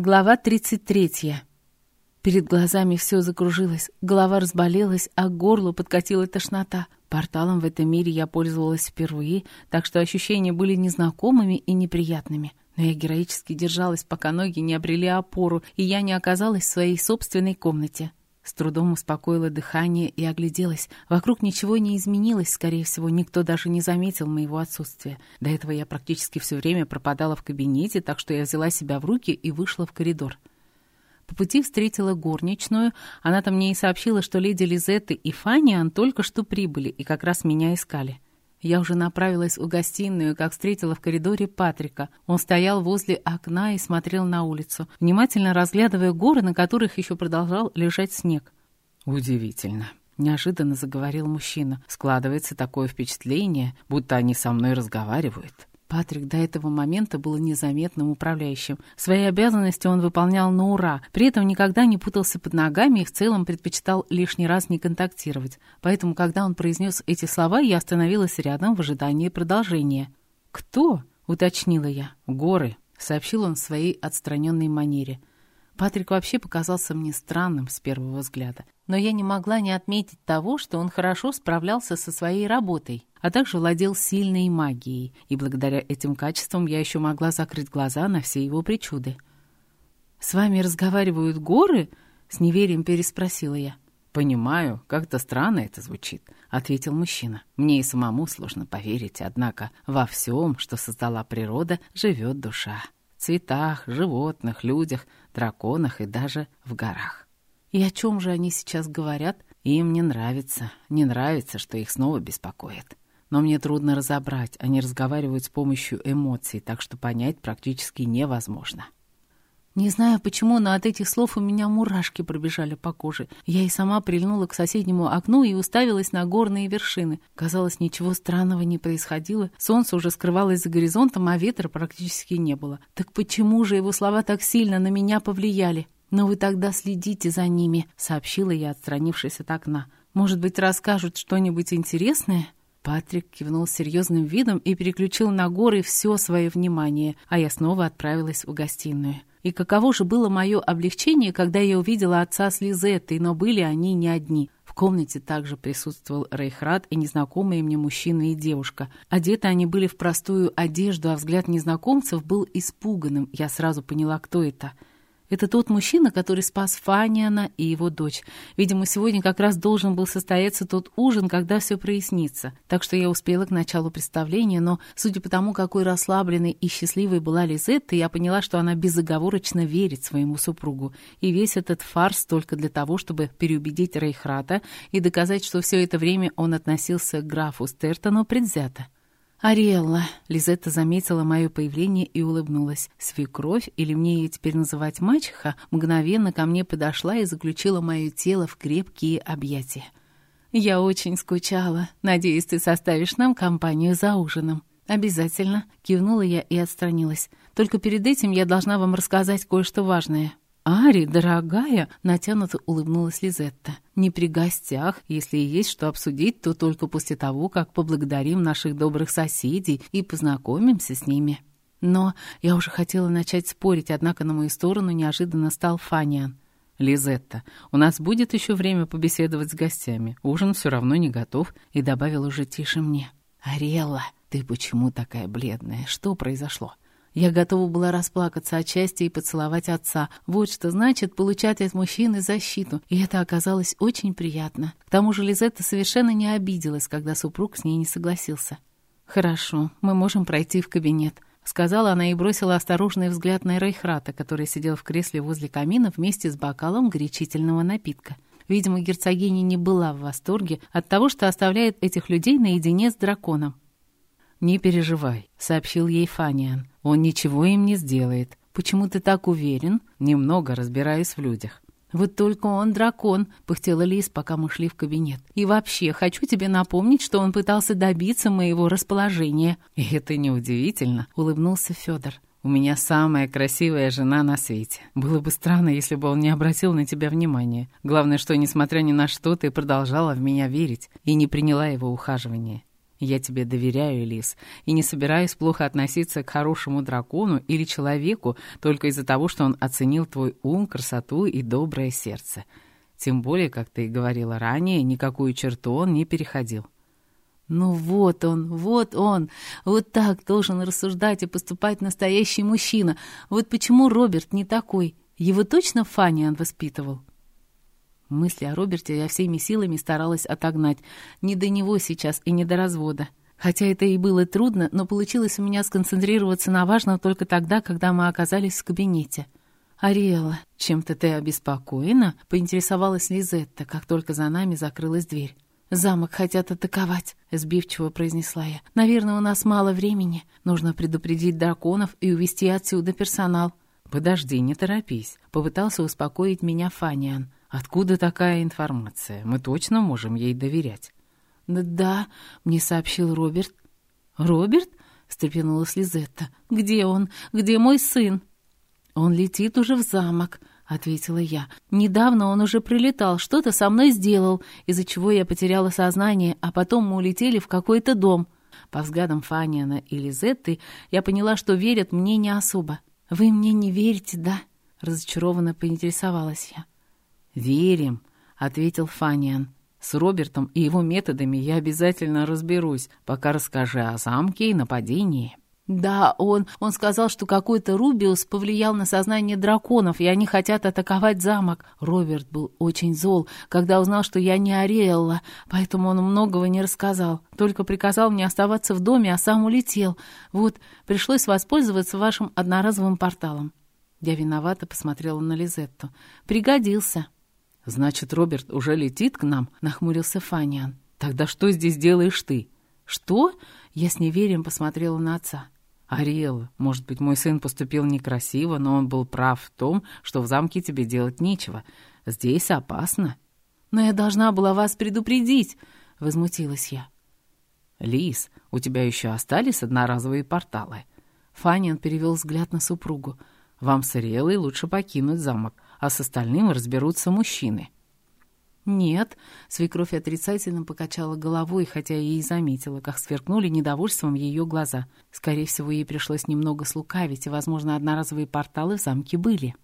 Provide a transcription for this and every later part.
Глава 33. Перед глазами все закружилось, голова разболелась, а к горлу подкатила тошнота. Порталом в этом мире я пользовалась впервые, так что ощущения были незнакомыми и неприятными. Но я героически держалась, пока ноги не обрели опору, и я не оказалась в своей собственной комнате. С трудом успокоила дыхание и огляделась. Вокруг ничего не изменилось, скорее всего, никто даже не заметил моего отсутствия. До этого я практически все время пропадала в кабинете, так что я взяла себя в руки и вышла в коридор. По пути встретила горничную. Она-то мне и сообщила, что леди Лизетты и Фаниан только что прибыли и как раз меня искали. Я уже направилась в гостиную, как встретила в коридоре Патрика. Он стоял возле окна и смотрел на улицу, внимательно разглядывая горы, на которых еще продолжал лежать снег. «Удивительно», — неожиданно заговорил мужчина. «Складывается такое впечатление, будто они со мной разговаривают». Патрик до этого момента был незаметным управляющим. Свои обязанности он выполнял на ура, при этом никогда не путался под ногами и в целом предпочитал лишний раз не контактировать. Поэтому, когда он произнес эти слова, я остановилась рядом в ожидании продолжения. «Кто?» — уточнила я. «Горы», — сообщил он в своей отстраненной манере. Патрик вообще показался мне странным с первого взгляда, но я не могла не отметить того, что он хорошо справлялся со своей работой, а также владел сильной магией, и благодаря этим качествам я еще могла закрыть глаза на все его причуды. «С вами разговаривают горы?» — с неверием переспросила я. «Понимаю, как-то странно это звучит», — ответил мужчина. «Мне и самому сложно поверить, однако во всем, что создала природа, живет душа» цветах, животных, людях, драконах и даже в горах. И о чем же они сейчас говорят? Им не нравится, не нравится, что их снова беспокоит. Но мне трудно разобрать, они разговаривают с помощью эмоций, так что понять практически невозможно. Не знаю почему, но от этих слов у меня мурашки пробежали по коже. Я и сама прильнула к соседнему окну и уставилась на горные вершины. Казалось, ничего странного не происходило. Солнце уже скрывалось за горизонтом, а ветра практически не было. Так почему же его слова так сильно на меня повлияли? «Но вы тогда следите за ними», — сообщила я, отстранившись от окна. «Может быть, расскажут что-нибудь интересное?» Патрик кивнул серьезным видом и переключил на горы все свое внимание, а я снова отправилась в гостиную. И каково же было мое облегчение, когда я увидела отца с Лизеттой, но были они не одни. В комнате также присутствовал Рейхрат и незнакомые мне мужчина и девушка. Одеты они были в простую одежду, а взгляд незнакомцев был испуганным. Я сразу поняла, кто это — это тот мужчина, который спас Фаниана и его дочь. Видимо, сегодня как раз должен был состояться тот ужин, когда все прояснится. Так что я успела к началу представления, но, судя по тому, какой расслабленной и счастливой была Лизетта, я поняла, что она безоговорочно верит своему супругу. И весь этот фарс только для того, чтобы переубедить Рейхрата и доказать, что все это время он относился к графу Стертону предвзято. «Ариэлла!» — Лизетта заметила мое появление и улыбнулась. Свекровь, или мне ее теперь называть мачеха, мгновенно ко мне подошла и заключила мое тело в крепкие объятия. «Я очень скучала. Надеюсь, ты составишь нам компанию за ужином». «Обязательно», — кивнула я и отстранилась. «Только перед этим я должна вам рассказать кое-что важное». «Ари, дорогая!» — натянуто улыбнулась Лизетта. «Не при гостях. Если есть что обсудить, то только после того, как поблагодарим наших добрых соседей и познакомимся с ними». Но я уже хотела начать спорить, однако на мою сторону неожиданно стал Фаниан. «Лизетта, у нас будет еще время побеседовать с гостями. Ужин все равно не готов», и добавил уже тише мне. «Арелла, ты почему такая бледная? Что произошло?» Я готова была расплакаться от счастья и поцеловать отца. Вот что значит получать от мужчины защиту. И это оказалось очень приятно. К тому же Лизетта совершенно не обиделась, когда супруг с ней не согласился. «Хорошо, мы можем пройти в кабинет», — сказала она и бросила осторожный взгляд на Рейхрата, который сидел в кресле возле камина вместе с бокалом горячительного напитка. Видимо, герцогиня не была в восторге от того, что оставляет этих людей наедине с драконом. «Не переживай», — сообщил ей Фаниан. «Он ничего им не сделает. Почему ты так уверен?» «Немного разбираюсь в людях». «Вот только он дракон», — пыхтела Лис, пока мы шли в кабинет. «И вообще, хочу тебе напомнить, что он пытался добиться моего расположения». «И это неудивительно», — улыбнулся Федор. «У меня самая красивая жена на свете. Было бы странно, если бы он не обратил на тебя внимания. Главное, что, несмотря ни на что, ты продолжала в меня верить и не приняла его ухаживание. Я тебе доверяю, Лис, и не собираюсь плохо относиться к хорошему дракону или человеку только из-за того, что он оценил твой ум, красоту и доброе сердце. Тем более, как ты и говорила ранее, никакую черту он не переходил. Ну вот он, вот он. Вот так должен рассуждать и поступать настоящий мужчина. Вот почему Роберт не такой. Его точно Фаниан воспитывал? Мысли о Роберте я всеми силами старалась отогнать. Не до него сейчас и не до развода. Хотя это и было трудно, но получилось у меня сконцентрироваться на важном только тогда, когда мы оказались в кабинете. «Ариэла, чем-то ты обеспокоена?» — поинтересовалась Лизетта, как только за нами закрылась дверь. «Замок хотят атаковать», — сбивчиво произнесла я. «Наверное, у нас мало времени. Нужно предупредить драконов и увести отсюда персонал». «Подожди, не торопись», — попытался успокоить меня Фаниан. «Откуда такая информация? Мы точно можем ей доверять?» «Да», — мне сообщил Роберт. «Роберт?» — встрепенулась Лизетта. «Где он? Где мой сын?» «Он летит уже в замок», — ответила я. «Недавно он уже прилетал, что-то со мной сделал, из-за чего я потеряла сознание, а потом мы улетели в какой-то дом». По взглядам Фаниана и Лизетты я поняла, что верят мне не особо. «Вы мне не верите, да?» — разочарованно поинтересовалась я. «Верим», — ответил Фаниан. «С Робертом и его методами я обязательно разберусь, пока расскажи о замке и нападении». «Да, он... Он сказал, что какой-то Рубиус повлиял на сознание драконов, и они хотят атаковать замок. Роберт был очень зол, когда узнал, что я не Ариэлла, поэтому он многого не рассказал. Только приказал мне оставаться в доме, а сам улетел. Вот, пришлось воспользоваться вашим одноразовым порталом». Я виновато посмотрела на Лизетту. «Пригодился». «Значит, Роберт уже летит к нам?» — нахмурился Фаниан. «Тогда что здесь делаешь ты?» «Что?» — я с неверием посмотрела на отца. «Ариэл, может быть, мой сын поступил некрасиво, но он был прав в том, что в замке тебе делать нечего. Здесь опасно». «Но я должна была вас предупредить», — возмутилась я. «Лис, у тебя еще остались одноразовые порталы?» Фаниан перевел взгляд на супругу. «Вам с Ариэлой лучше покинуть замок а с остальным разберутся мужчины». «Нет», — свекровь отрицательно покачала головой, хотя и заметила, как сверкнули недовольством ее глаза. Скорее всего, ей пришлось немного слукавить, и, возможно, одноразовые порталы в замке были.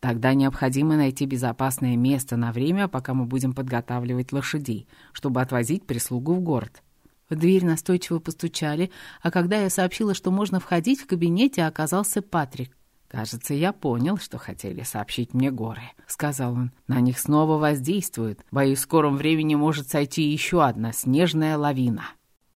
«Тогда необходимо найти безопасное место на время, пока мы будем подготавливать лошадей, чтобы отвозить прислугу в город». В дверь настойчиво постучали, а когда я сообщила, что можно входить, в кабинете оказался Патрик. «Кажется, я понял, что хотели сообщить мне горы», — сказал он. «На них снова воздействует. Боюсь, в скором времени может сойти еще одна снежная лавина».